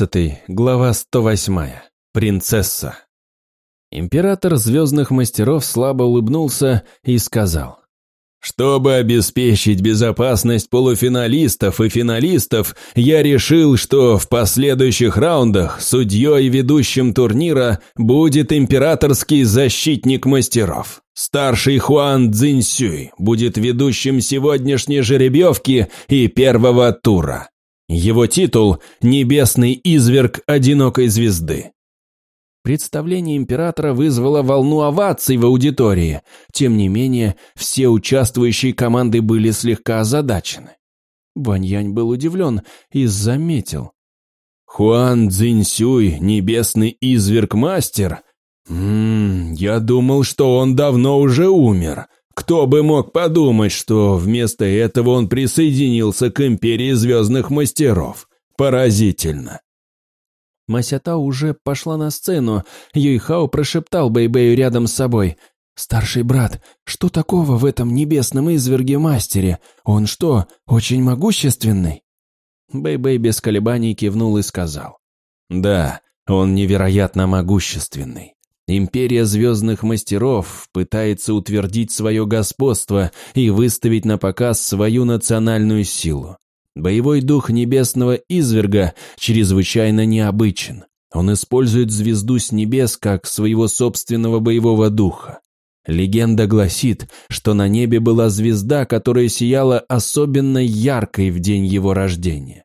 12, глава 108. Принцесса. Император Звездных Мастеров слабо улыбнулся и сказал. Чтобы обеспечить безопасность полуфиналистов и финалистов, я решил, что в последующих раундах судьей ведущим турнира будет императорский защитник мастеров. Старший Хуан Цзиньсюй будет ведущим сегодняшней жеребьевки и первого тура. Его титул – «Небесный изверг одинокой звезды». Представление императора вызвало волну оваций в аудитории. Тем не менее, все участвующие команды были слегка озадачены. Ваньянь был удивлен и заметил. «Хуан Цзиньсюй, небесный изверг-мастер? Ммм, я думал, что он давно уже умер. Кто бы мог подумать, что вместо этого он присоединился к Империи Звездных Мастеров? Поразительно!» Масята уже пошла на сцену. Юйхао прошептал Бэйбэю рядом с собой. «Старший брат, что такого в этом небесном изверге-мастере? Он что, очень могущественный?» Бэйбэй без колебаний кивнул и сказал. «Да, он невероятно могущественный. Империя звездных мастеров пытается утвердить свое господство и выставить на показ свою национальную силу. Боевой дух небесного изверга чрезвычайно необычен. Он использует звезду с небес как своего собственного боевого духа. Легенда гласит, что на небе была звезда, которая сияла особенно яркой в день его рождения.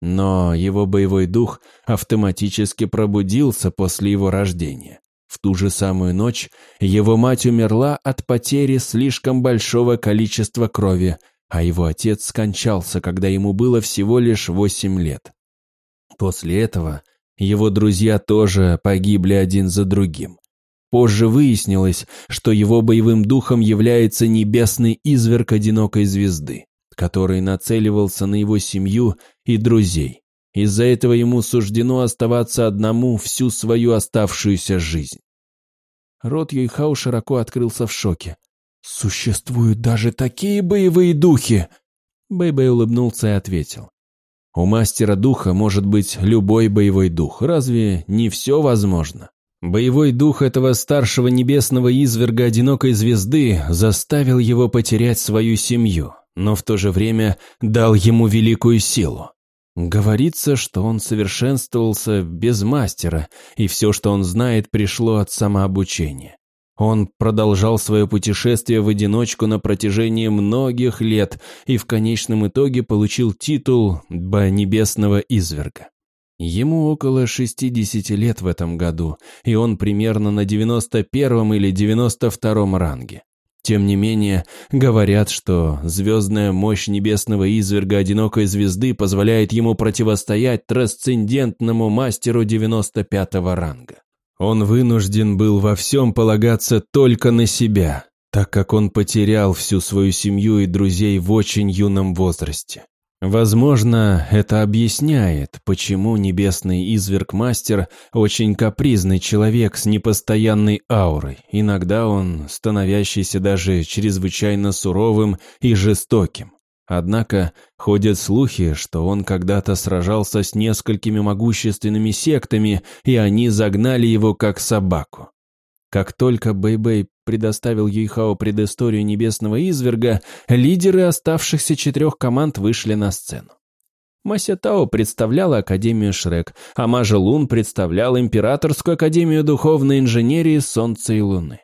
Но его боевой дух автоматически пробудился после его рождения. В ту же самую ночь его мать умерла от потери слишком большого количества крови, а его отец скончался, когда ему было всего лишь восемь лет. После этого его друзья тоже погибли один за другим. Позже выяснилось, что его боевым духом является небесный изверг одинокой звезды, который нацеливался на его семью и друзей. Из-за этого ему суждено оставаться одному всю свою оставшуюся жизнь. Рот Юйхау широко открылся в шоке. «Существуют даже такие боевые духи!» Бэйбэй улыбнулся и ответил. «У мастера духа может быть любой боевой дух. Разве не все возможно?» Боевой дух этого старшего небесного изверга одинокой звезды заставил его потерять свою семью, но в то же время дал ему великую силу. Говорится, что он совершенствовался без мастера, и все, что он знает, пришло от самообучения. Он продолжал свое путешествие в одиночку на протяжении многих лет и в конечном итоге получил титул небесного изверга». Ему около 60 лет в этом году, и он примерно на 91 или 92 ранге. Тем не менее, говорят, что звездная мощь небесного изверга одинокой звезды позволяет ему противостоять трансцендентному мастеру 95 ранга. Он вынужден был во всем полагаться только на себя, так как он потерял всю свою семью и друзей в очень юном возрасте. Возможно, это объясняет, почему небесный изверг-мастер очень капризный человек с непостоянной аурой, иногда он становящийся даже чрезвычайно суровым и жестоким. Однако ходят слухи, что он когда-то сражался с несколькими могущественными сектами, и они загнали его как собаку. Как только Бэйбэй предоставил Юйхао предысторию небесного изверга, лидеры оставшихся четырех команд вышли на сцену. Мася Тао представляла Академию Шрек, а Мажа Лун представлял Императорскую Академию Духовной Инженерии Солнца и Луны.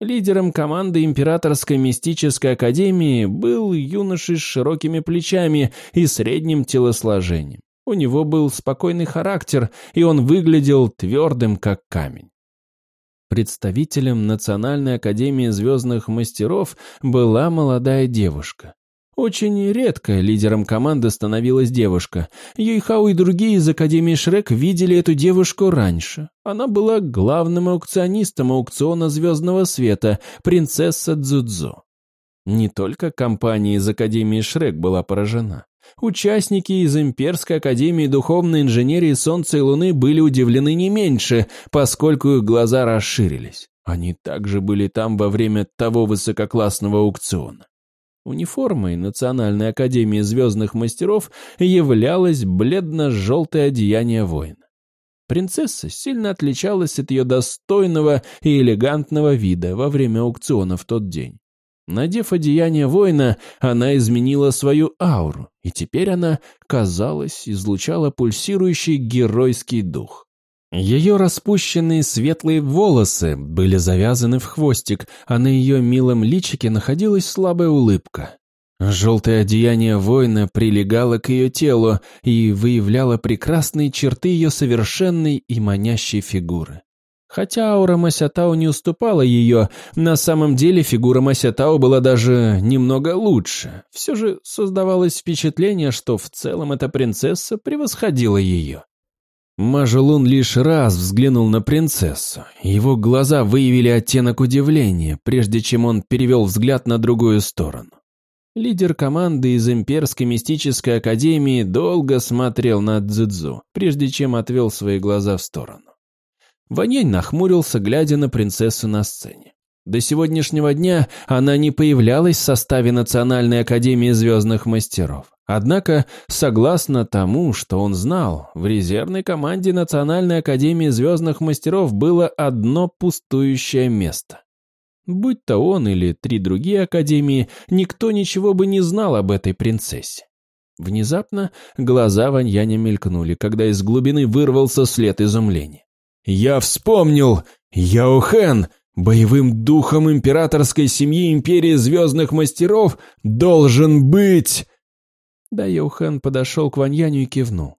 Лидером команды Императорской мистической академии был юноша с широкими плечами и средним телосложением. У него был спокойный характер, и он выглядел твердым, как камень. Представителем Национальной академии звездных мастеров была молодая девушка. Очень редко лидером команды становилась девушка. Юйхао и другие из Академии Шрек видели эту девушку раньше. Она была главным аукционистом аукциона Звездного Света, принцесса Дзудзу. Не только компания из Академии Шрек была поражена. Участники из Имперской Академии Духовной Инженерии Солнца и Луны были удивлены не меньше, поскольку их глаза расширились. Они также были там во время того высококлассного аукциона. Униформой Национальной Академии Звездных Мастеров являлось бледно-желтое одеяние воина. Принцесса сильно отличалась от ее достойного и элегантного вида во время аукциона в тот день. Надев одеяние воина, она изменила свою ауру, и теперь она, казалось, излучала пульсирующий геройский дух. Ее распущенные светлые волосы были завязаны в хвостик, а на ее милом личике находилась слабая улыбка. Желтое одеяние воина прилегало к ее телу и выявляло прекрасные черты ее совершенной и манящей фигуры. Хотя аура Масятау не уступала ее, на самом деле фигура Масятау была даже немного лучше. Все же создавалось впечатление, что в целом эта принцесса превосходила ее. Мажелун лишь раз взглянул на принцессу. Его глаза выявили оттенок удивления, прежде чем он перевел взгляд на другую сторону. Лидер команды из Имперской мистической академии долго смотрел на Цзэцзу, прежде чем отвел свои глаза в сторону. Ваньянь нахмурился, глядя на принцессу на сцене. До сегодняшнего дня она не появлялась в составе Национальной Академии Звездных Мастеров. Однако, согласно тому, что он знал, в резервной команде Национальной Академии Звездных Мастеров было одно пустующее место. Будь то он или три другие академии, никто ничего бы не знал об этой принцессе. Внезапно глаза Ваньяня мелькнули, когда из глубины вырвался след изумления. «Я вспомнил! Яохэн, боевым духом императорской семьи Империи Звездных Мастеров, должен быть...» Да Йохан подошел к Ваньяню и кивнул.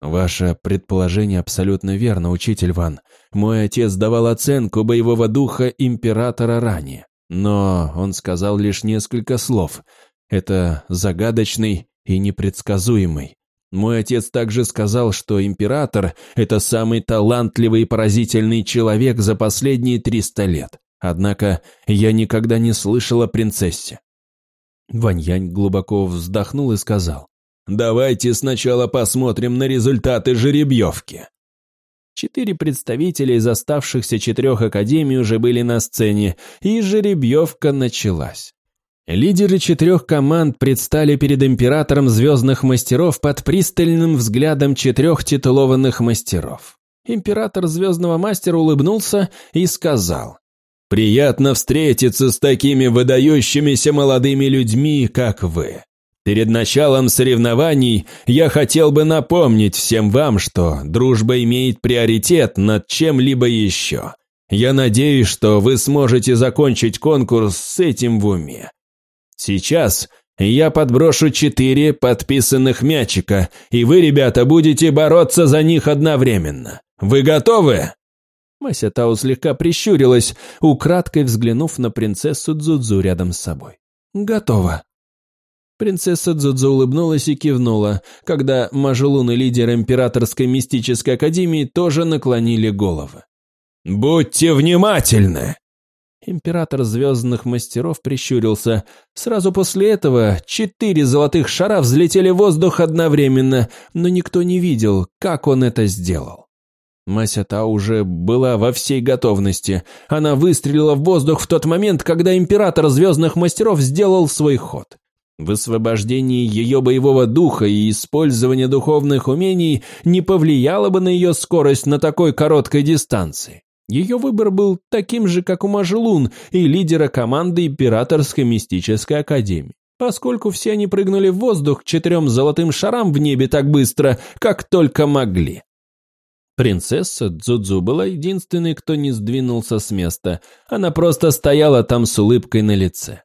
«Ваше предположение абсолютно верно, учитель Ван. Мой отец давал оценку боевого духа императора ранее, но он сказал лишь несколько слов. Это загадочный и непредсказуемый. Мой отец также сказал, что император – это самый талантливый и поразительный человек за последние 300 лет. Однако я никогда не слышал о принцессе. Ваньянь глубоко вздохнул и сказал, «Давайте сначала посмотрим на результаты жеребьевки». Четыре представителя из оставшихся четырех академий уже были на сцене, и жеребьевка началась. Лидеры четырех команд предстали перед императором звездных мастеров под пристальным взглядом четырех титулованных мастеров. Император звездного мастера улыбнулся и сказал, Приятно встретиться с такими выдающимися молодыми людьми, как вы. Перед началом соревнований я хотел бы напомнить всем вам, что дружба имеет приоритет над чем-либо еще. Я надеюсь, что вы сможете закончить конкурс с этим в уме. Сейчас я подброшу четыре подписанных мячика, и вы, ребята, будете бороться за них одновременно. Вы готовы? Мася Тао слегка прищурилась, украдкой взглянув на принцессу Дзудзу рядом с собой. «Готово». Принцесса Дзудзу улыбнулась и кивнула, когда Мажелун и лидер Императорской мистической академии тоже наклонили головы. «Будьте внимательны!» Император звездных мастеров прищурился. Сразу после этого четыре золотых шара взлетели в воздух одновременно, но никто не видел, как он это сделал. Масята уже была во всей готовности. Она выстрелила в воздух в тот момент, когда император звездных мастеров сделал свой ход. Высвобождение ее боевого духа и использование духовных умений не повлияло бы на ее скорость на такой короткой дистанции. Ее выбор был таким же, как у Мажелун и лидера команды Императорской мистической академии, поскольку все они прыгнули в воздух к четырем золотым шарам в небе так быстро, как только могли. Принцесса Дзудзу была единственной, кто не сдвинулся с места. Она просто стояла там с улыбкой на лице.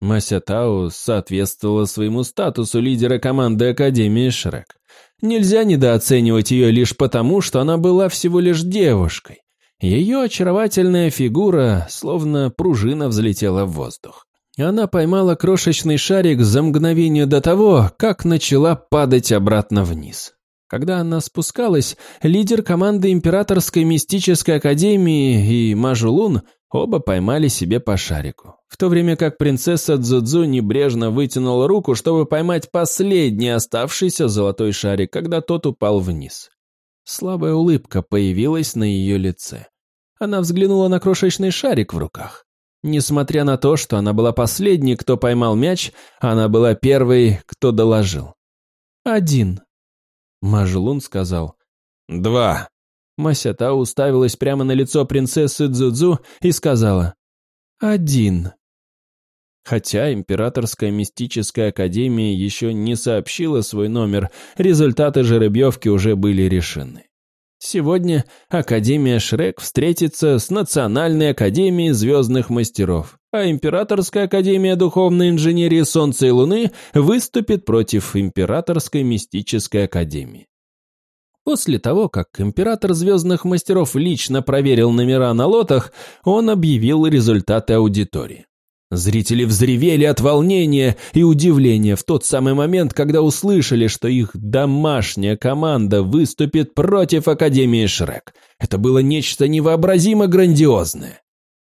Мася Тао соответствовала своему статусу лидера команды Академии Шрек. Нельзя недооценивать ее лишь потому, что она была всего лишь девушкой. Ее очаровательная фигура, словно пружина, взлетела в воздух. Она поймала крошечный шарик за мгновение до того, как начала падать обратно вниз. Когда она спускалась, лидер команды Императорской мистической академии и Мажулун оба поймали себе по шарику, в то время как принцесса Цзудзу небрежно вытянула руку, чтобы поймать последний оставшийся золотой шарик, когда тот упал вниз. Слабая улыбка появилась на ее лице. Она взглянула на крошечный шарик в руках. Несмотря на то, что она была последней, кто поймал мяч, она была первой, кто доложил. «Один». Мажлун сказал. «Два». Масята уставилась прямо на лицо принцессы Дзудзу и сказала «Один». Хотя Императорская мистическая академия еще не сообщила свой номер, результаты жеребьевки уже были решены. Сегодня Академия Шрек встретится с Национальной Академией Звездных Мастеров, а Императорская Академия Духовной Инженерии Солнца и Луны выступит против Императорской Мистической Академии. После того, как Император Звездных Мастеров лично проверил номера на лотах, он объявил результаты аудитории. Зрители взревели от волнения и удивления в тот самый момент, когда услышали, что их домашняя команда выступит против Академии Шрек. Это было нечто невообразимо грандиозное.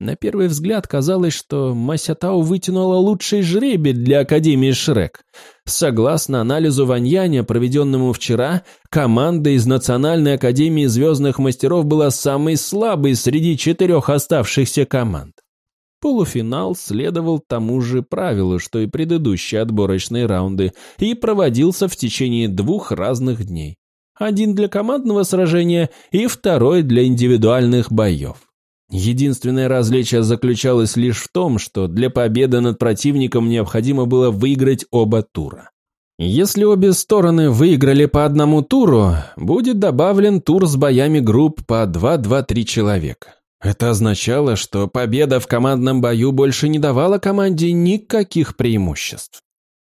На первый взгляд казалось, что Масятау вытянула лучший жребий для Академии Шрек. Согласно анализу Ваньяня, проведенному вчера, команда из Национальной Академии Звездных Мастеров была самой слабой среди четырех оставшихся команд. Полуфинал следовал тому же правилу, что и предыдущие отборочные раунды, и проводился в течение двух разных дней. Один для командного сражения и второй для индивидуальных боев. Единственное различие заключалось лишь в том, что для победы над противником необходимо было выиграть оба тура. Если обе стороны выиграли по одному туру, будет добавлен тур с боями групп по 2-2-3 человека. Это означало, что победа в командном бою больше не давала команде никаких преимуществ.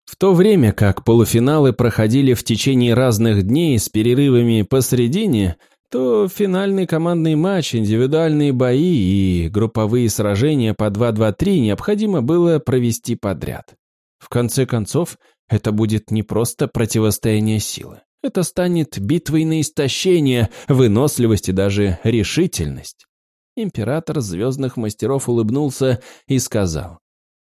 В то время как полуфиналы проходили в течение разных дней с перерывами посередине, то финальный командный матч, индивидуальные бои и групповые сражения по 2-2-3 необходимо было провести подряд. В конце концов, это будет не просто противостояние силы. Это станет битвой на истощение, выносливость и даже решительность. Император Звездных Мастеров улыбнулся и сказал.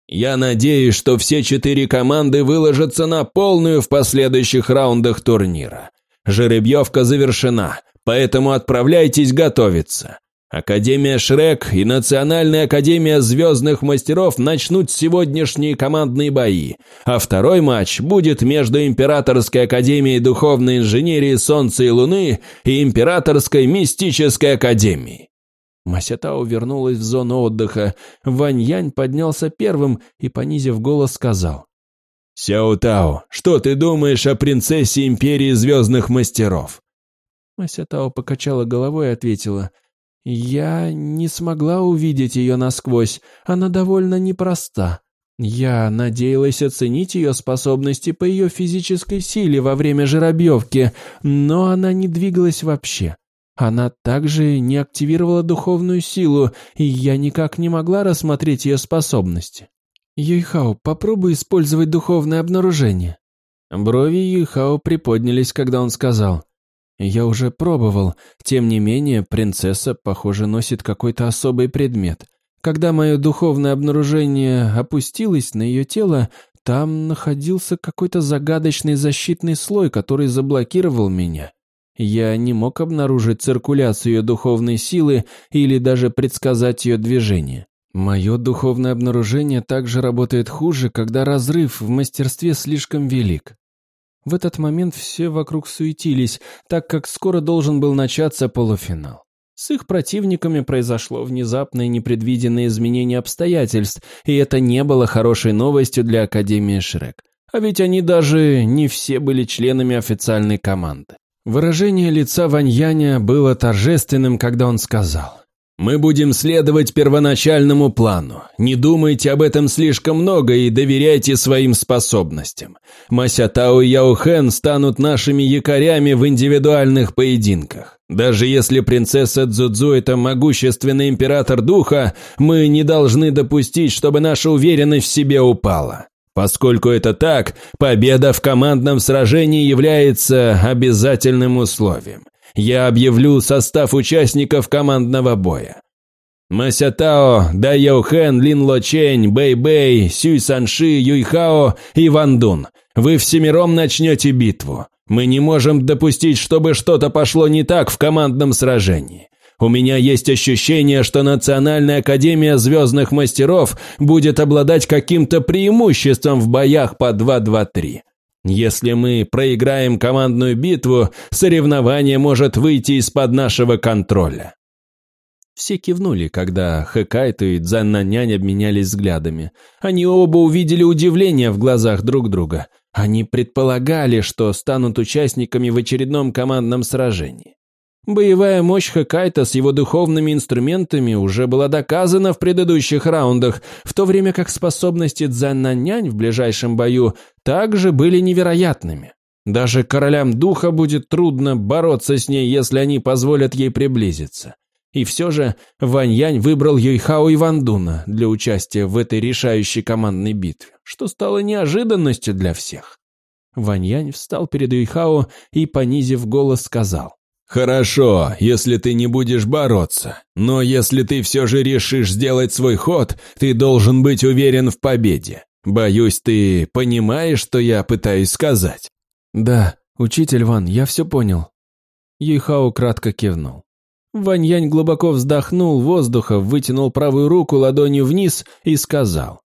«Я надеюсь, что все четыре команды выложатся на полную в последующих раундах турнира. Жеребьевка завершена, поэтому отправляйтесь готовиться. Академия Шрек и Национальная Академия Звездных Мастеров начнут сегодняшние командные бои, а второй матч будет между Императорской Академией Духовной Инженерии Солнца и Луны и Императорской Мистической Академией. Масятао вернулась в зону отдыха. Вань Янь поднялся первым и, понизив голос, сказал. «Сяо Тао, что ты думаешь о принцессе Империи Звездных Мастеров?» Масятао покачала головой и ответила. «Я не смогла увидеть ее насквозь. Она довольно непроста. Я надеялась оценить ее способности по ее физической силе во время жеробьевки, но она не двигалась вообще. Она также не активировала духовную силу, и я никак не могла рассмотреть ее способности. Юйхао, попробуй использовать духовное обнаружение. Брови Юйхао приподнялись, когда он сказал. Я уже пробовал. Тем не менее, принцесса, похоже, носит какой-то особый предмет. Когда мое духовное обнаружение опустилось на ее тело, там находился какой-то загадочный защитный слой, который заблокировал меня. Я не мог обнаружить циркуляцию ее духовной силы или даже предсказать ее движение. Мое духовное обнаружение также работает хуже, когда разрыв в мастерстве слишком велик. В этот момент все вокруг суетились, так как скоро должен был начаться полуфинал. С их противниками произошло внезапное непредвиденное изменение обстоятельств, и это не было хорошей новостью для Академии Шрек. А ведь они даже не все были членами официальной команды. Выражение лица Ваньяня было торжественным, когда он сказал. «Мы будем следовать первоначальному плану. Не думайте об этом слишком много и доверяйте своим способностям. Масятао и Яохэн станут нашими якорями в индивидуальных поединках. Даже если принцесса Цзудзу – это могущественный император духа, мы не должны допустить, чтобы наша уверенность в себе упала. Поскольку это так, победа в командном сражении является обязательным условием. Я объявлю состав участников командного боя. Масятао, Да Яохэн, Лин Ло Чень, Бэй Бэй, Сюй Санши, Юйхао и Ван Дун. Вы всемиром начнете битву. Мы не можем допустить, чтобы что-то пошло не так в командном сражении. У меня есть ощущение, что Национальная Академия Звездных Мастеров будет обладать каким-то преимуществом в боях по 2-2-3. Если мы проиграем командную битву, соревнование может выйти из-под нашего контроля. Все кивнули, когда Хэкайто и Дзаннанянь обменялись взглядами. Они оба увидели удивление в глазах друг друга. Они предполагали, что станут участниками в очередном командном сражении. Боевая мощь Хакайта с его духовными инструментами уже была доказана в предыдущих раундах, в то время как способности Цзаннанянь в ближайшем бою также были невероятными. Даже королям духа будет трудно бороться с ней, если они позволят ей приблизиться. И все же Ваньянь выбрал Юйхао и Вандуна для участия в этой решающей командной битве, что стало неожиданностью для всех. Ваньянь встал перед Юйхао и, понизив голос, сказал. «Хорошо, если ты не будешь бороться, но если ты все же решишь сделать свой ход, ты должен быть уверен в победе. Боюсь, ты понимаешь, что я пытаюсь сказать?» «Да, учитель Ван, я все понял». Юйхао кратко кивнул. Ваньянь глубоко вздохнул воздуха, вытянул правую руку ладонью вниз и сказал.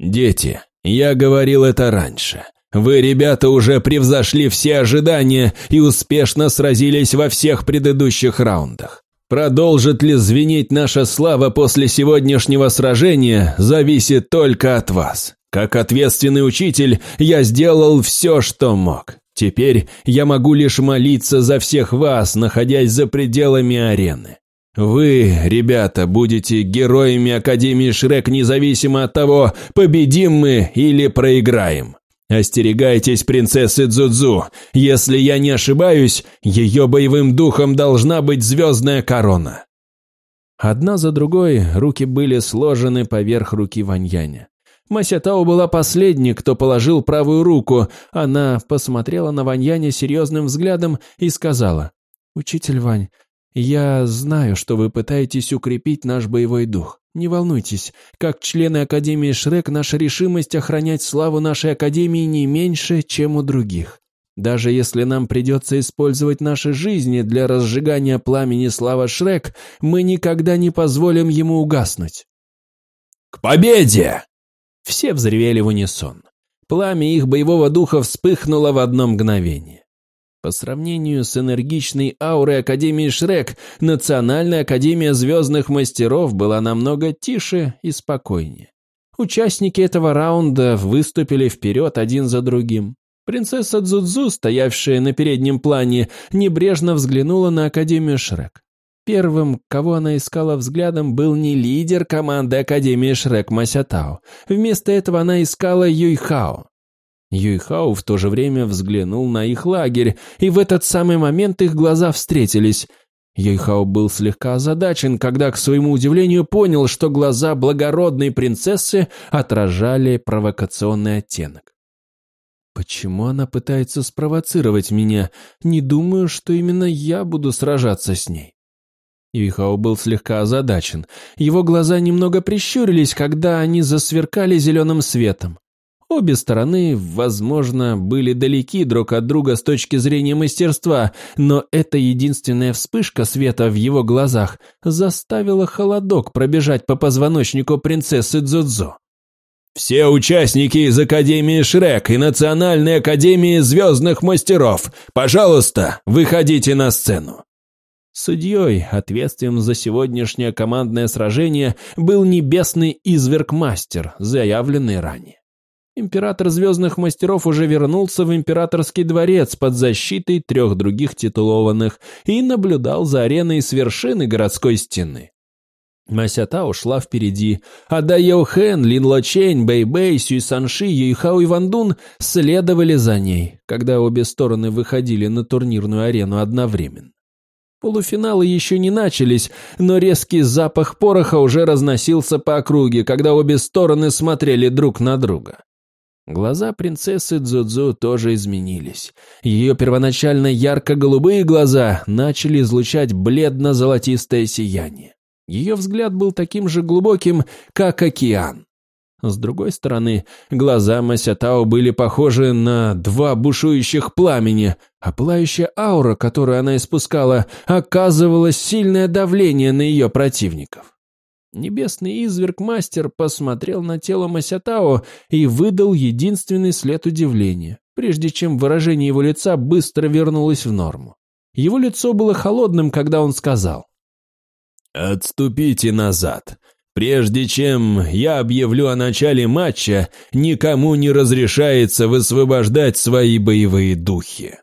«Дети, я говорил это раньше. Вы, ребята, уже превзошли все ожидания и успешно сразились во всех предыдущих раундах. Продолжит ли звенеть наша слава после сегодняшнего сражения, зависит только от вас. Как ответственный учитель, я сделал все, что мог. Теперь я могу лишь молиться за всех вас, находясь за пределами арены. Вы, ребята, будете героями Академии Шрек независимо от того, победим мы или проиграем. Остерегайтесь принцессы Дзудзу. Если я не ошибаюсь, ее боевым духом должна быть звездная корона. Одна за другой руки были сложены поверх руки Ваньяня. Масятао была последней, кто положил правую руку. Она посмотрела на Ваньяня серьезным взглядом и сказала, «Учитель Вань, я знаю, что вы пытаетесь укрепить наш боевой дух. Не волнуйтесь, как члены Академии Шрек, наша решимость охранять славу нашей Академии не меньше, чем у других. Даже если нам придется использовать наши жизни для разжигания пламени славы Шрек, мы никогда не позволим ему угаснуть. «К победе!» Все взревели в унисон. Пламя их боевого духа вспыхнуло в одно мгновение. По сравнению с энергичной аурой Академии Шрек, Национальная Академия Звездных Мастеров была намного тише и спокойнее. Участники этого раунда выступили вперед один за другим. Принцесса Дзудзу, стоявшая на переднем плане, небрежно взглянула на Академию Шрек. Первым, кого она искала взглядом, был не лидер команды Академии Шрек Масятао. Вместо этого она искала Юйхао. Юйхао в то же время взглянул на их лагерь, и в этот самый момент их глаза встретились. Юйхао был слегка озадачен, когда, к своему удивлению, понял, что глаза благородной принцессы отражали провокационный оттенок. «Почему она пытается спровоцировать меня? Не думаю, что именно я буду сражаться с ней». Юйхао был слегка озадачен. Его глаза немного прищурились, когда они засверкали зеленым светом. Обе стороны, возможно, были далеки друг от друга с точки зрения мастерства, но эта единственная вспышка света в его глазах заставила холодок пробежать по позвоночнику принцессы Дзудзо. «Все участники из Академии Шрек и Национальной Академии Звездных Мастеров, пожалуйста, выходите на сцену!» Судьей, ответственным за сегодняшнее командное сражение, был небесный изверг-мастер, заявленный ранее. Император Звездных Мастеров уже вернулся в Императорский дворец под защитой трех других титулованных и наблюдал за ареной с вершины городской стены. Масята ушла впереди, а Дайо Хэн, Лин Ло Чэнь, Бэй Бэй, Сюй Санши, Юйхао и Ван Дун следовали за ней, когда обе стороны выходили на турнирную арену одновременно. Полуфиналы еще не начались, но резкий запах пороха уже разносился по округе, когда обе стороны смотрели друг на друга. Глаза принцессы Дзудзу тоже изменились. Ее первоначально ярко-голубые глаза начали излучать бледно-золотистое сияние. Ее взгляд был таким же глубоким, как океан. С другой стороны, глаза Масятао были похожи на два бушующих пламени, а пылающая аура, которую она испускала, оказывала сильное давление на ее противников. Небесный изверг-мастер посмотрел на тело Масятао и выдал единственный след удивления, прежде чем выражение его лица быстро вернулось в норму. Его лицо было холодным, когда он сказал. «Отступите назад. Прежде чем я объявлю о начале матча, никому не разрешается высвобождать свои боевые духи».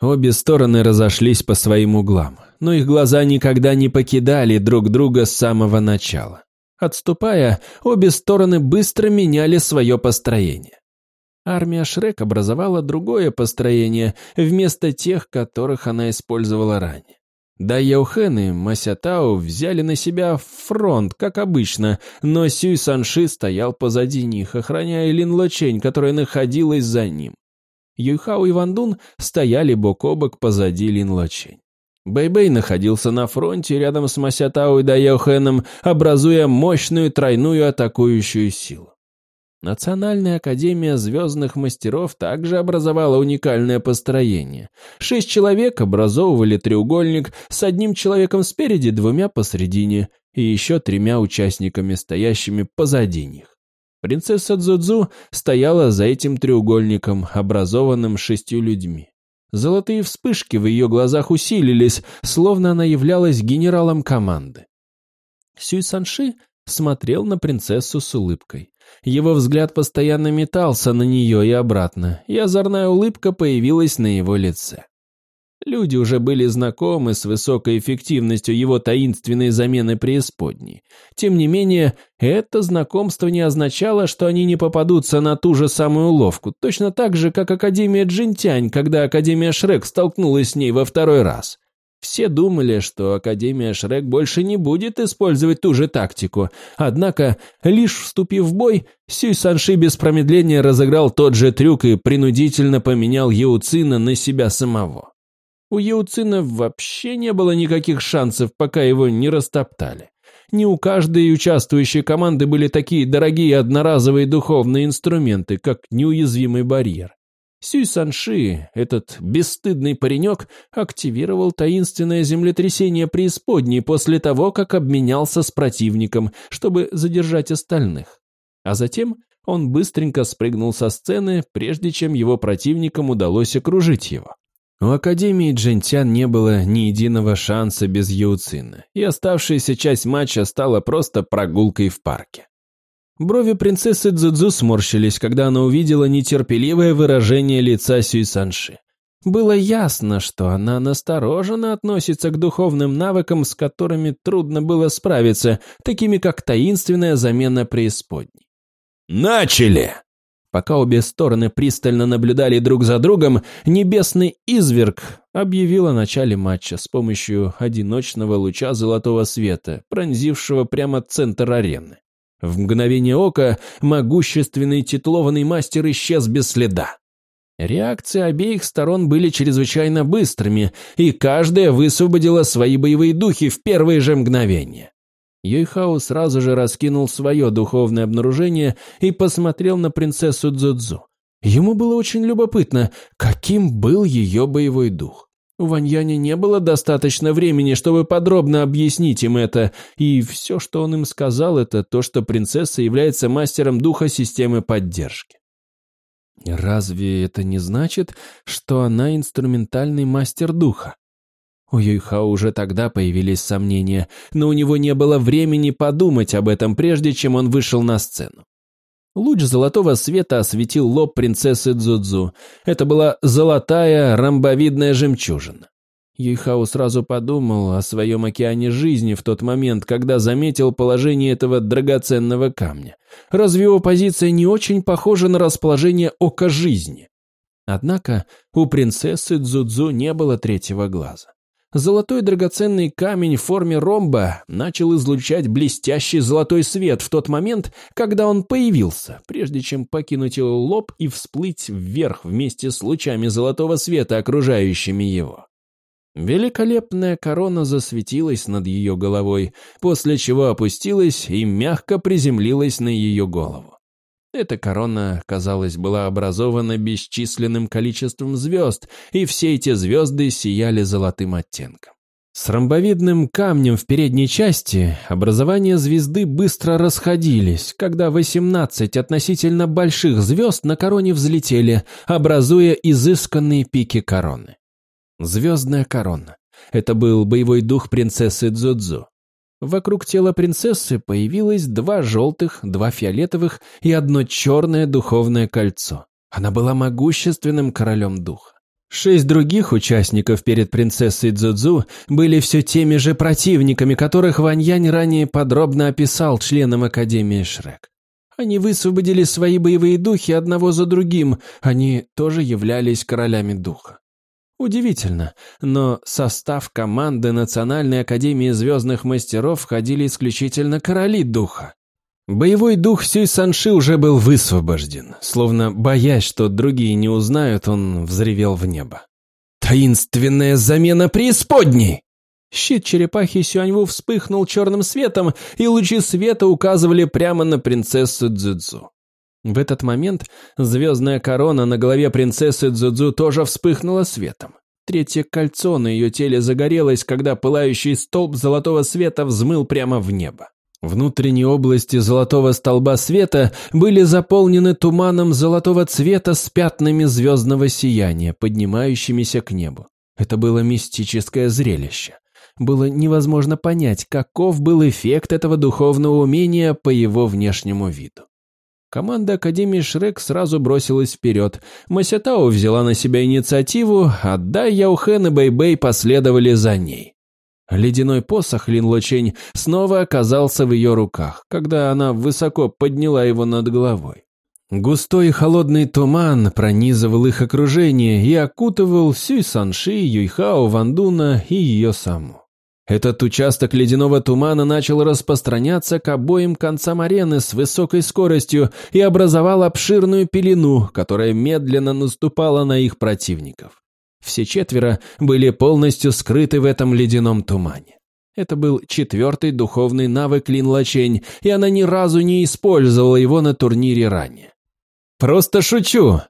Обе стороны разошлись по своим углам, но их глаза никогда не покидали друг друга с самого начала. Отступая, обе стороны быстро меняли свое построение. Армия Шрек образовала другое построение вместо тех, которых она использовала ранее. Да Яухен и Масятао взяли на себя фронт, как обычно, но Сюй Санши стоял позади них, охраняя Лин Лочень, которая находилась за ним. Юйхао и Вандун стояли бок о бок позади Лин Лочень. Бэйбэй находился на фронте рядом с Масятао и Дайохеном, образуя мощную тройную атакующую силу. Национальная академия звездных мастеров также образовала уникальное построение. Шесть человек образовывали треугольник с одним человеком спереди, двумя посредине и еще тремя участниками, стоящими позади них. Принцесса Дзудзу стояла за этим треугольником, образованным шестью людьми. Золотые вспышки в ее глазах усилились, словно она являлась генералом команды. Сюй Санши смотрел на принцессу с улыбкой. Его взгляд постоянно метался на нее и обратно, и озорная улыбка появилась на его лице. Люди уже были знакомы с высокой эффективностью его таинственной замены преисподней. Тем не менее, это знакомство не означало, что они не попадутся на ту же самую уловку, точно так же, как Академия Джинтянь, когда Академия Шрек столкнулась с ней во второй раз. Все думали, что Академия Шрек больше не будет использовать ту же тактику. Однако, лишь вступив в бой, Сюй Санши без промедления разыграл тот же трюк и принудительно поменял Яуцина на себя самого. У Яуцина вообще не было никаких шансов, пока его не растоптали. Не у каждой участвующей команды были такие дорогие одноразовые духовные инструменты, как неуязвимый барьер. Сюй Санши, этот бесстыдный паренек, активировал таинственное землетрясение преисподней после того, как обменялся с противником, чтобы задержать остальных. А затем он быстренько спрыгнул со сцены, прежде чем его противникам удалось окружить его. У Академии Джентян не было ни единого шанса без Яуцина, и оставшаяся часть матча стала просто прогулкой в парке. Брови принцессы Цзэцзу сморщились, когда она увидела нетерпеливое выражение лица Сюй Санши. Было ясно, что она настороженно относится к духовным навыкам, с которыми трудно было справиться, такими как таинственная замена преисподней. «Начали!» Пока обе стороны пристально наблюдали друг за другом, небесный изверг объявил о начале матча с помощью одиночного луча золотого света, пронзившего прямо центр арены. В мгновение ока могущественный титулованный мастер исчез без следа. Реакции обеих сторон были чрезвычайно быстрыми, и каждая высвободила свои боевые духи в первые же мгновения. Юйхао сразу же раскинул свое духовное обнаружение и посмотрел на принцессу Дзудзу. Ему было очень любопытно, каким был ее боевой дух. У Ваньяня не было достаточно времени, чтобы подробно объяснить им это, и все, что он им сказал, это то, что принцесса является мастером духа системы поддержки. Разве это не значит, что она инструментальный мастер духа? У Юйхао уже тогда появились сомнения, но у него не было времени подумать об этом, прежде чем он вышел на сцену. Луч золотого света осветил лоб принцессы Дзудзу. Это была золотая ромбовидная жемчужина. Юйхао сразу подумал о своем океане жизни в тот момент, когда заметил положение этого драгоценного камня. Разве его позиция не очень похожа на расположение ока жизни? Однако у принцессы Дзудзу не было третьего глаза. Золотой драгоценный камень в форме ромба начал излучать блестящий золотой свет в тот момент, когда он появился, прежде чем покинуть его лоб и всплыть вверх вместе с лучами золотого света, окружающими его. Великолепная корона засветилась над ее головой, после чего опустилась и мягко приземлилась на ее голову. Эта корона, казалось, была образована бесчисленным количеством звезд, и все эти звезды сияли золотым оттенком. С ромбовидным камнем в передней части образования звезды быстро расходились, когда 18 относительно больших звезд на короне взлетели, образуя изысканные пики короны. Звездная корона. Это был боевой дух принцессы Дзудзу. Вокруг тела принцессы появилось два желтых, два фиолетовых и одно черное духовное кольцо. Она была могущественным королем духа. Шесть других участников перед принцессой Цзуцзу были все теми же противниками, которых Ваньянь ранее подробно описал членам Академии Шрек. Они высвободили свои боевые духи одного за другим, они тоже являлись королями духа. Удивительно, но состав команды Национальной Академии Звездных Мастеров входили исключительно короли духа. Боевой дух Сюй Санши уже был высвобожден. Словно боясь, что другие не узнают, он взревел в небо. «Таинственная замена преисподней!» Щит черепахи Сюаньву вспыхнул черным светом, и лучи света указывали прямо на принцессу Цзюцзу. В этот момент звездная корона на голове принцессы Цзюцзу тоже вспыхнула светом. Третье кольцо на ее теле загорелось, когда пылающий столб золотого света взмыл прямо в небо. Внутренние области золотого столба света были заполнены туманом золотого цвета с пятнами звездного сияния, поднимающимися к небу. Это было мистическое зрелище. Было невозможно понять, каков был эффект этого духовного умения по его внешнему виду. Команда Академии Шрек сразу бросилась вперед. Масятао взяла на себя инициативу, а Дай Яухен и Бэйбэй последовали за ней. Ледяной посох Лин Лочень снова оказался в ее руках, когда она высоко подняла его над головой. Густой холодный туман пронизывал их окружение и окутывал Сюй Санши, Юйхао, Вандуна и ее саму. Этот участок ледяного тумана начал распространяться к обоим концам арены с высокой скоростью и образовал обширную пелену, которая медленно наступала на их противников. Все четверо были полностью скрыты в этом ледяном тумане. Это был четвертый духовный навык Лин Лачень, и она ни разу не использовала его на турнире ранее. «Просто шучу!»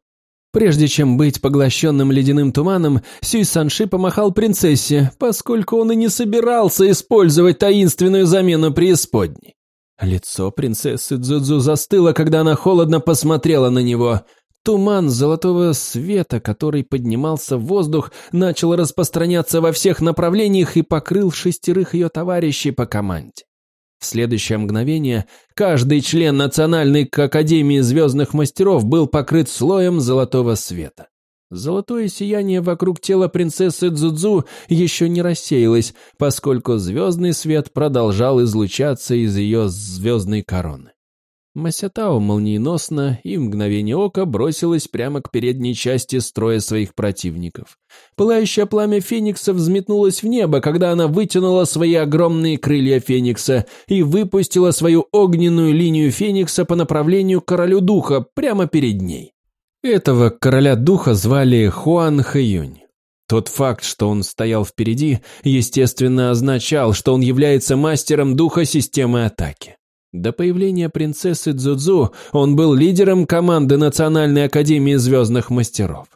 Прежде чем быть поглощенным ледяным туманом, Сюй Санши помахал принцессе, поскольку он и не собирался использовать таинственную замену преисподней. Лицо принцессы Дзудзу застыло, когда она холодно посмотрела на него – Туман золотого света, который поднимался в воздух, начал распространяться во всех направлениях и покрыл шестерых ее товарищей по команде. В следующее мгновение каждый член Национальной Академии Звездных Мастеров был покрыт слоем золотого света. Золотое сияние вокруг тела принцессы Дзудзу еще не рассеялось, поскольку звездный свет продолжал излучаться из ее звездной короны. Масятао молниеносно и мгновение ока бросилась прямо к передней части строя своих противников. Пылающее пламя Феникса взметнулось в небо, когда она вытянула свои огромные крылья Феникса и выпустила свою огненную линию Феникса по направлению к Королю Духа прямо перед ней. Этого Короля Духа звали Хуан Хэюнь. Тот факт, что он стоял впереди, естественно означал, что он является мастером духа системы атаки. До появления принцессы Дзудзу он был лидером команды Национальной Академии Звездных Мастеров.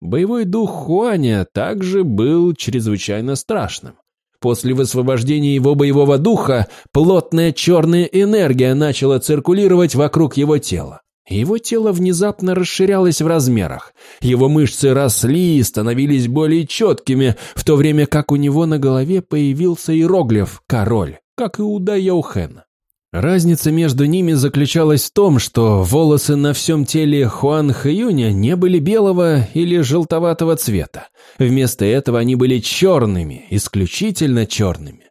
Боевой дух Хуаня также был чрезвычайно страшным. После высвобождения его боевого духа плотная черная энергия начала циркулировать вокруг его тела. Его тело внезапно расширялось в размерах. Его мышцы росли и становились более четкими, в то время как у него на голове появился иероглиф «Король», как и у Даяухена. Разница между ними заключалась в том, что волосы на всем теле Хуан Хэюня не были белого или желтоватого цвета. Вместо этого они были черными, исключительно черными.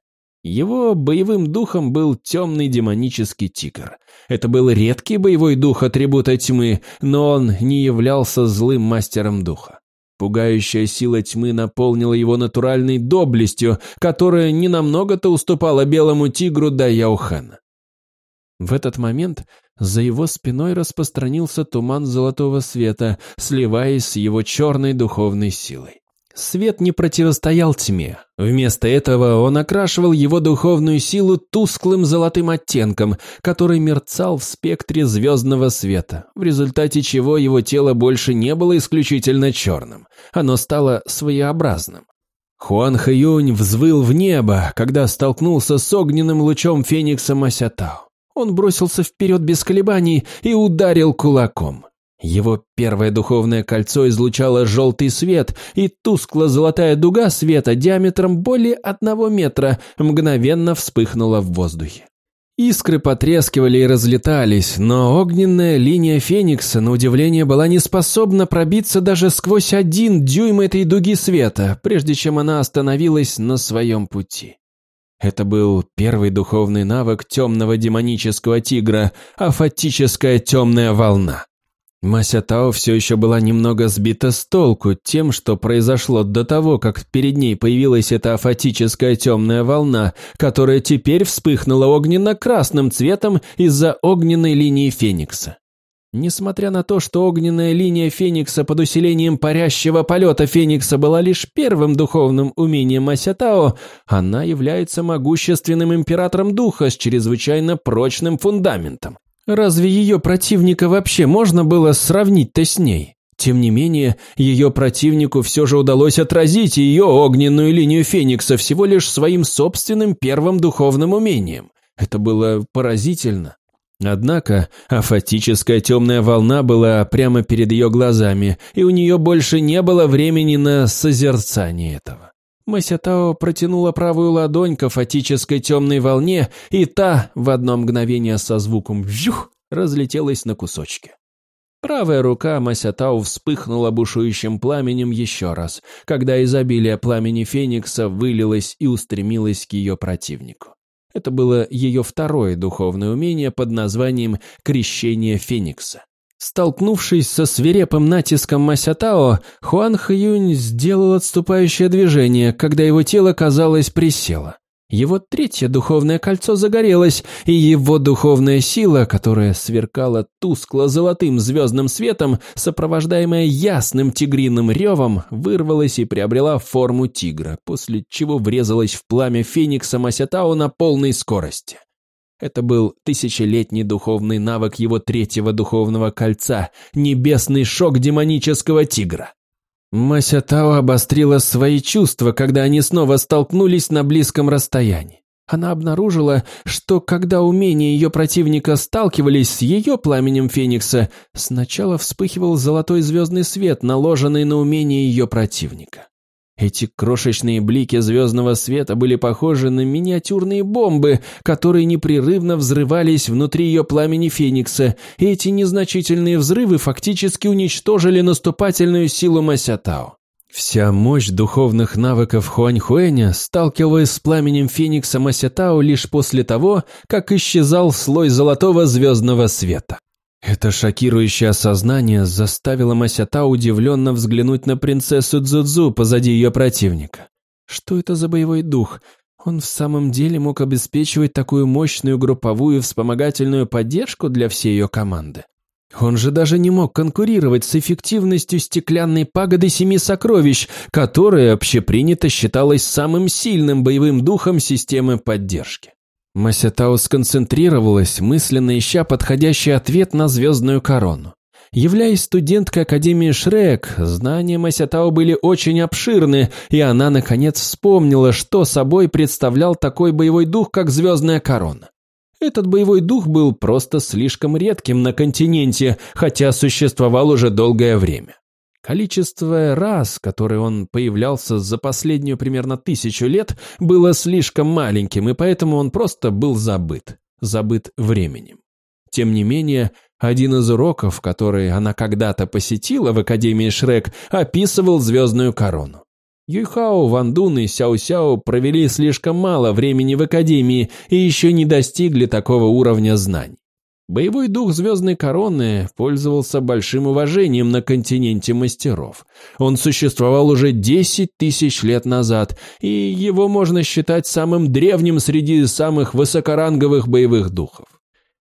Его боевым духом был темный демонический тигр. Это был редкий боевой дух атрибута тьмы, но он не являлся злым мастером духа. Пугающая сила тьмы наполнила его натуральной доблестью, которая не намного-то уступала белому тигру до Яухана. В этот момент за его спиной распространился туман золотого света, сливаясь с его черной духовной силой. Свет не противостоял тьме. Вместо этого он окрашивал его духовную силу тусклым золотым оттенком, который мерцал в спектре звездного света, в результате чего его тело больше не было исключительно черным. Оно стало своеобразным. Хуан Хэюнь взвыл в небо, когда столкнулся с огненным лучом феникса Масятао. Он бросился вперед без колебаний и ударил кулаком. Его первое духовное кольцо излучало желтый свет, и тускло-золотая дуга света диаметром более одного метра мгновенно вспыхнула в воздухе. Искры потрескивали и разлетались, но огненная линия Феникса, на удивление, была не способна пробиться даже сквозь один дюйм этой дуги света, прежде чем она остановилась на своем пути. Это был первый духовный навык темного демонического тигра, афатическая темная волна. Мася Тао все еще была немного сбита с толку тем, что произошло до того, как перед ней появилась эта афатическая темная волна, которая теперь вспыхнула огненно-красным цветом из-за огненной линии Феникса. Несмотря на то, что огненная линия Феникса под усилением парящего полета Феникса была лишь первым духовным умением Масятао, она является могущественным императором духа с чрезвычайно прочным фундаментом. Разве ее противника вообще можно было сравнить-то с ней? Тем не менее, ее противнику все же удалось отразить ее огненную линию Феникса всего лишь своим собственным первым духовным умением. Это было поразительно. Однако афатическая темная волна была прямо перед ее глазами, и у нее больше не было времени на созерцание этого. Масятао протянула правую ладонь к афатической темной волне, и та в одно мгновение со звуком «вжух» разлетелась на кусочки. Правая рука Масятао вспыхнула бушующим пламенем еще раз, когда изобилие пламени Феникса вылилось и устремилось к ее противнику. Это было ее второе духовное умение под названием «Крещение Феникса». Столкнувшись со свирепым натиском Масятао, Хуан Хаюнь сделал отступающее движение, когда его тело, казалось, присело. Его третье духовное кольцо загорелось, и его духовная сила, которая сверкала тускло-золотым звездным светом, сопровождаемая ясным тигриным ревом, вырвалась и приобрела форму тигра, после чего врезалась в пламя феникса Масятао на полной скорости. Это был тысячелетний духовный навык его третьего духовного кольца, небесный шок демонического тигра. Мася Тао обострила свои чувства, когда они снова столкнулись на близком расстоянии. Она обнаружила, что когда умения ее противника сталкивались с ее пламенем Феникса, сначала вспыхивал золотой звездный свет, наложенный на умение ее противника. Эти крошечные блики звездного света были похожи на миниатюрные бомбы, которые непрерывно взрывались внутри ее пламени Феникса, и эти незначительные взрывы фактически уничтожили наступательную силу Масятао. Вся мощь духовных навыков Хуаньхуэня сталкивалась с пламенем Феникса Масятао лишь после того, как исчезал слой золотого звездного света. Это шокирующее осознание заставило Масята удивленно взглянуть на принцессу Дзудзу позади ее противника. Что это за боевой дух? Он в самом деле мог обеспечивать такую мощную групповую вспомогательную поддержку для всей ее команды? Он же даже не мог конкурировать с эффективностью стеклянной пагоды Семи Сокровищ, которая общепринято считалась самым сильным боевым духом системы поддержки. Масятао сконцентрировалась, мысленно ища подходящий ответ на звездную корону. Являясь студенткой Академии Шрек, знания Масятао были очень обширны, и она, наконец, вспомнила, что собой представлял такой боевой дух, как звездная корона. Этот боевой дух был просто слишком редким на континенте, хотя существовал уже долгое время. Количество раз, которые он появлялся за последнюю примерно тысячу лет, было слишком маленьким, и поэтому он просто был забыт. Забыт временем. Тем не менее, один из уроков, который она когда-то посетила в Академии Шрек, описывал звездную корону. Юйхао, Ван Дун и Сяо Сяо провели слишком мало времени в Академии и еще не достигли такого уровня знаний. Боевой дух Звездной Короны пользовался большим уважением на континенте мастеров. Он существовал уже 10 тысяч лет назад, и его можно считать самым древним среди самых высокоранговых боевых духов.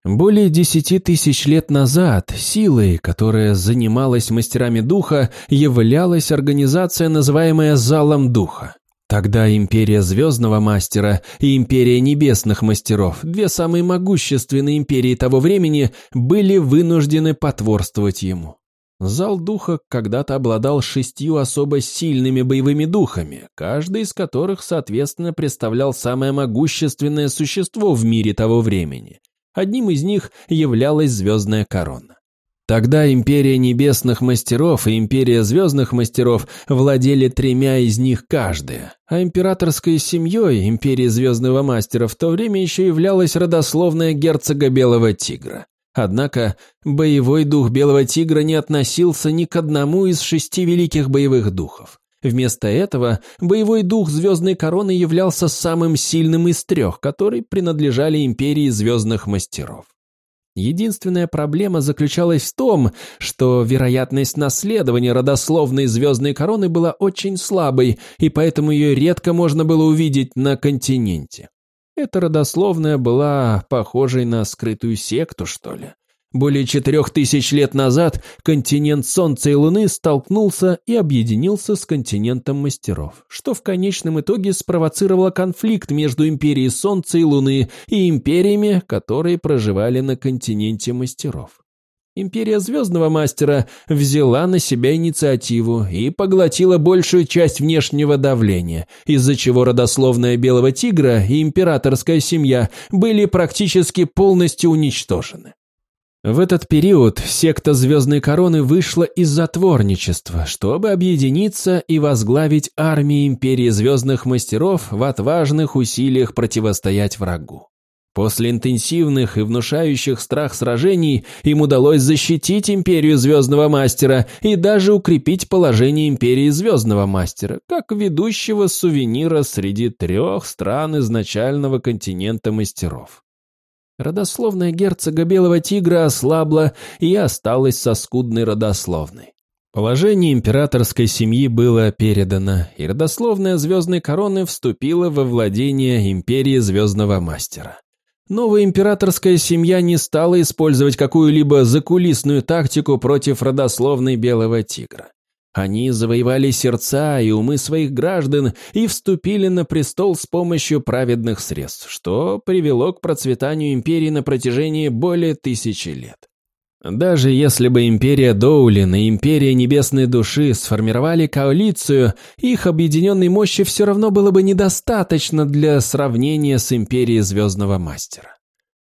Более десяти тысяч лет назад силой, которая занималась мастерами духа, являлась организация, называемая Залом Духа. Тогда Империя Звездного Мастера и Империя Небесных Мастеров, две самые могущественные империи того времени, были вынуждены потворствовать ему. Зал Духа когда-то обладал шестью особо сильными боевыми духами, каждый из которых, соответственно, представлял самое могущественное существо в мире того времени – Одним из них являлась звездная корона. Тогда Империя Небесных Мастеров и Империя Звездных Мастеров владели тремя из них каждая, а императорской семьей Империи Звездного Мастера в то время еще являлась родословная герцога Белого Тигра. Однако боевой дух Белого Тигра не относился ни к одному из шести великих боевых духов. Вместо этого боевой дух Звездной Короны являлся самым сильным из трех, которые принадлежали империи Звездных Мастеров. Единственная проблема заключалась в том, что вероятность наследования родословной Звездной Короны была очень слабой, и поэтому ее редко можно было увидеть на континенте. Эта родословная была похожей на скрытую секту, что ли. Более четырех тысяч лет назад континент Солнца и Луны столкнулся и объединился с континентом мастеров, что в конечном итоге спровоцировало конфликт между империей Солнца и Луны и империями, которые проживали на континенте мастеров. Империя Звездного Мастера взяла на себя инициативу и поглотила большую часть внешнего давления, из-за чего родословная Белого Тигра и императорская семья были практически полностью уничтожены. В этот период секта Звездной Короны вышла из затворничества, чтобы объединиться и возглавить армии Империи Звездных Мастеров в отважных усилиях противостоять врагу. После интенсивных и внушающих страх сражений им удалось защитить Империю Звездного Мастера и даже укрепить положение Империи Звездного Мастера, как ведущего сувенира среди трех стран изначального континента мастеров. Родословная герцога Белого Тигра ослабла и осталась со скудной родословной. Положение императорской семьи было передано, и родословная звездной короны вступила во владение империи Звездного Мастера. Новая императорская семья не стала использовать какую-либо закулисную тактику против родословной Белого Тигра. Они завоевали сердца и умы своих граждан и вступили на престол с помощью праведных средств, что привело к процветанию империи на протяжении более тысячи лет. Даже если бы империя Доулин и империя Небесной Души сформировали коалицию, их объединенной мощи все равно было бы недостаточно для сравнения с империей Звездного Мастера.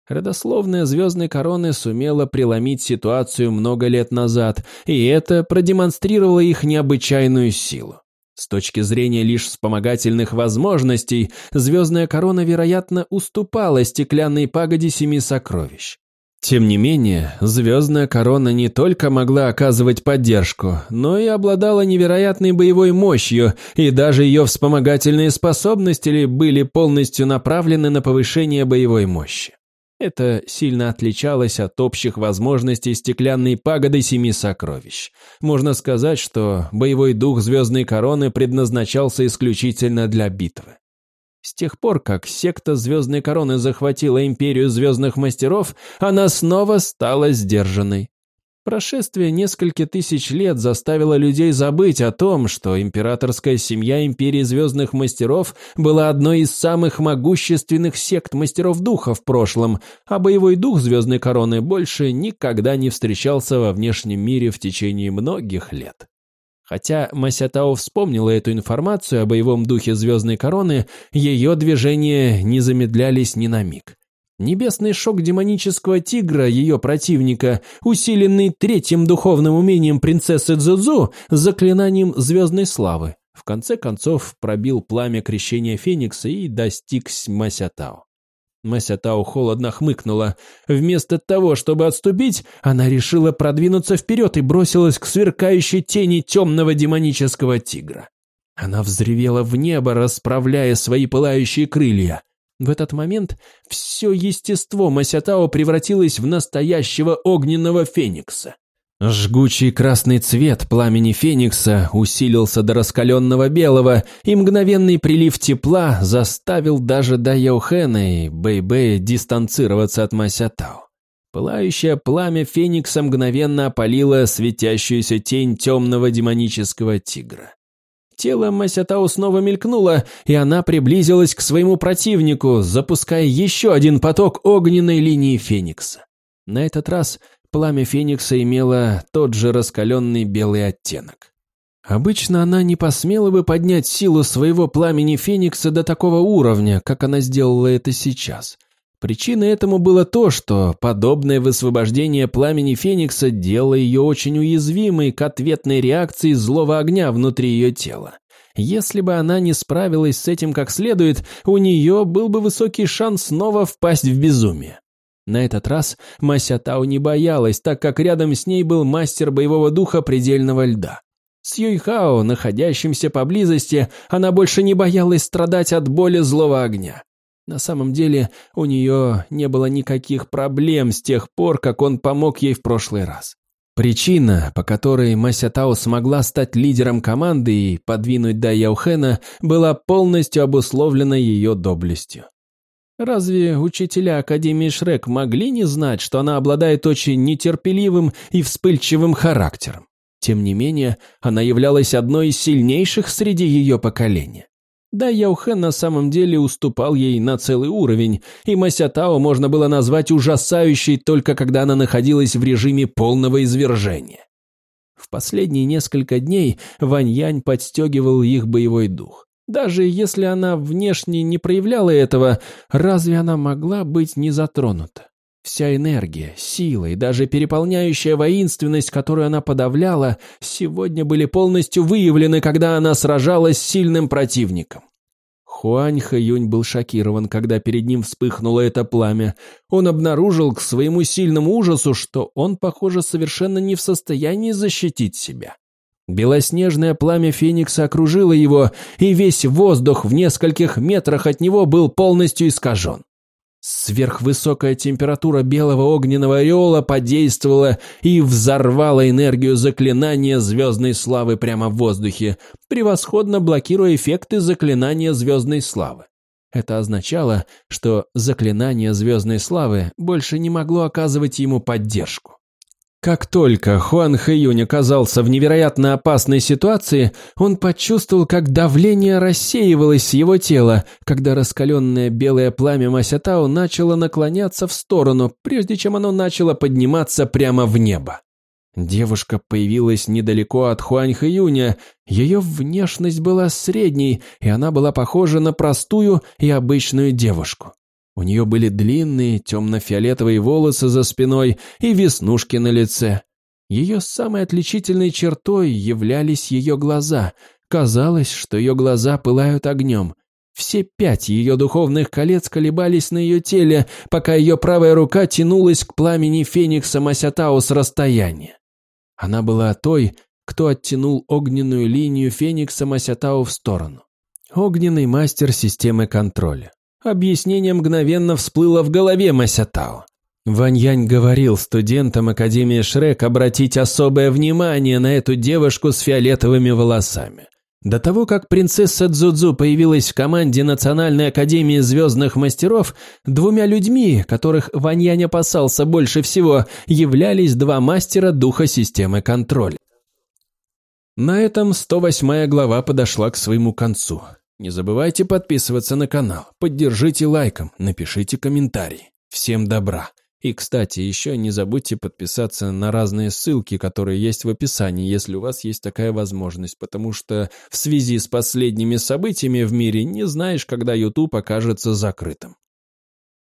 Родословная звездной короны сумела преломить ситуацию много лет назад, и это продемонстрировало их необычайную силу. С точки зрения лишь вспомогательных возможностей, звездная корона, вероятно, уступала стеклянной пагоде семи сокровищ. Тем не менее, звездная корона не только могла оказывать поддержку, но и обладала невероятной боевой мощью, и даже ее вспомогательные способности были полностью направлены на повышение боевой мощи. Это сильно отличалось от общих возможностей стеклянной пагоды Семи Сокровищ. Можно сказать, что боевой дух Звездной Короны предназначался исключительно для битвы. С тех пор, как секта Звездной Короны захватила Империю Звездных Мастеров, она снова стала сдержанной. Прошествие нескольких тысяч лет заставило людей забыть о том, что императорская семья Империи Звездных Мастеров была одной из самых могущественных сект мастеров духа в прошлом, а боевой дух Звездной Короны больше никогда не встречался во внешнем мире в течение многих лет. Хотя Масятао вспомнила эту информацию о боевом духе Звездной Короны, ее движения не замедлялись ни на миг. Небесный шок демонического тигра, ее противника, усиленный третьим духовным умением принцессы Дзудзу, заклинанием звездной славы, в конце концов пробил пламя крещения Феникса и достиг Масятао. Масятао холодно хмыкнула. Вместо того, чтобы отступить, она решила продвинуться вперед и бросилась к сверкающей тени темного демонического тигра. Она взревела в небо, расправляя свои пылающие крылья. В этот момент все естество Масятао превратилось в настоящего огненного феникса. Жгучий красный цвет пламени феникса усилился до раскаленного белого, и мгновенный прилив тепла заставил даже Дайохэна и Бэйбэя дистанцироваться от Масятао. Пылающее пламя Феникса мгновенно опалило светящуюся тень темного демонического тигра. Тело Масятау снова мелькнуло, и она приблизилась к своему противнику, запуская еще один поток огненной линии Феникса. На этот раз пламя Феникса имело тот же раскаленный белый оттенок. Обычно она не посмела бы поднять силу своего пламени Феникса до такого уровня, как она сделала это сейчас. Причиной этому было то, что подобное высвобождение пламени Феникса делало ее очень уязвимой к ответной реакции злого огня внутри ее тела. Если бы она не справилась с этим как следует, у нее был бы высокий шанс снова впасть в безумие. На этот раз Мася Тау не боялась, так как рядом с ней был мастер боевого духа предельного льда. С Юйхао, находящимся поблизости, она больше не боялась страдать от боли злого огня. На самом деле у нее не было никаких проблем с тех пор, как он помог ей в прошлый раз. Причина, по которой Мася Тао смогла стать лидером команды и подвинуть Дай Яухена, была полностью обусловлена ее доблестью. Разве учителя Академии Шрек могли не знать, что она обладает очень нетерпеливым и вспыльчивым характером? Тем не менее, она являлась одной из сильнейших среди ее поколения. Да, Яухен на самом деле уступал ей на целый уровень, и Масятао можно было назвать ужасающей только когда она находилась в режиме полного извержения. В последние несколько дней Ваньянь подстегивал их боевой дух. Даже если она внешне не проявляла этого, разве она могла быть не затронута? Вся энергия, сила и даже переполняющая воинственность, которую она подавляла, сегодня были полностью выявлены, когда она сражалась с сильным противником. Хуань Хэюнь был шокирован, когда перед ним вспыхнуло это пламя. Он обнаружил к своему сильному ужасу, что он, похоже, совершенно не в состоянии защитить себя. Белоснежное пламя Феникса окружило его, и весь воздух в нескольких метрах от него был полностью искажен. Сверхвысокая температура белого огненного ореола подействовала и взорвала энергию заклинания звездной славы прямо в воздухе, превосходно блокируя эффекты заклинания звездной славы. Это означало, что заклинание звездной славы больше не могло оказывать ему поддержку. Как только Хуан Хэюнь оказался в невероятно опасной ситуации, он почувствовал, как давление рассеивалось с его тела, когда раскаленное белое пламя Масятао начало наклоняться в сторону, прежде чем оно начало подниматься прямо в небо. Девушка появилась недалеко от Хуань Хэюня, ее внешность была средней, и она была похожа на простую и обычную девушку. У нее были длинные темно-фиолетовые волосы за спиной и веснушки на лице. Ее самой отличительной чертой являлись ее глаза. Казалось, что ее глаза пылают огнем. Все пять ее духовных колец колебались на ее теле, пока ее правая рука тянулась к пламени Феникса Масятао с расстояния. Она была той, кто оттянул огненную линию Феникса Масятао в сторону. Огненный мастер системы контроля. Объяснение мгновенно всплыло в голове Масятао. Ваньянь говорил студентам Академии Шрек обратить особое внимание на эту девушку с фиолетовыми волосами. До того, как принцесса Дзудзу появилась в команде Национальной Академии Звездных Мастеров, двумя людьми, которых Ваньянь опасался больше всего, являлись два мастера духа системы контроля. На этом 108 глава подошла к своему концу. Не забывайте подписываться на канал, поддержите лайком, напишите комментарий. Всем добра! И, кстати, еще не забудьте подписаться на разные ссылки, которые есть в описании, если у вас есть такая возможность, потому что в связи с последними событиями в мире не знаешь, когда YouTube окажется закрытым.